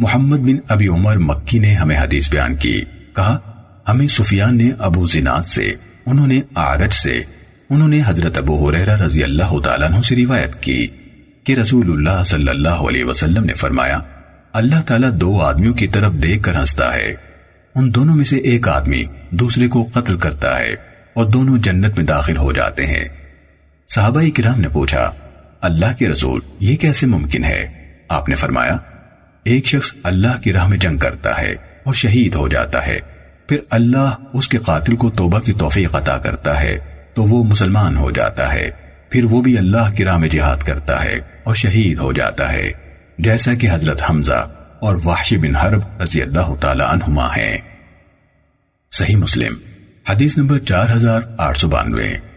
محمد بن ابی عمر مکی نے ہمیں حدیث بیان کی۔ کہا، ہمیں سفیان نے ابو زناد سے، انہوں نے آرج سے، انہوں نے حضرت ابو حریرہ رضی اللہ تعالیٰ عنہ سے روایت کی کہ رسول اللہ صلی اللہ علیہ وسلم نے فرمایا، اللہ تعالیٰ دو آدمیوں کی طرف دیکھ کر ہنستا ہے۔ ان دونوں میں سے ایک آدمی دوسرے کو قتل کرتا ہے اور دونوں جنت میں داخل ہو جاتے ہیں۔ صحابہ کرام نے پوچھا، اللہ کے رسول یہ کیسے ممکن ہے؟ آپ نے فرمایا ایک شخص اللہ کی راہ میں جنگ کرتا ہے اور شہید ہو جاتا ہے۔ پھر اللہ اس کے قاتل کو توبہ کی توفیق عطا کرتا ہے تو وہ مسلمان ہو جاتا ہے۔ پھر وہ بھی اللہ کی راہ میں جہاد کرتا ہے اور شہید ہو جاتا ہے۔ جیسا کہ حضرت حمزہ اور وحشی بن حرب رضی اللہ تعالی عنہما ہیں۔ صحیح مسلم، حدیث نمبر چار ہزار آٹھ سو بانوے۔